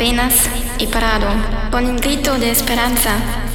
arenas y parado, con un grito de esperanza.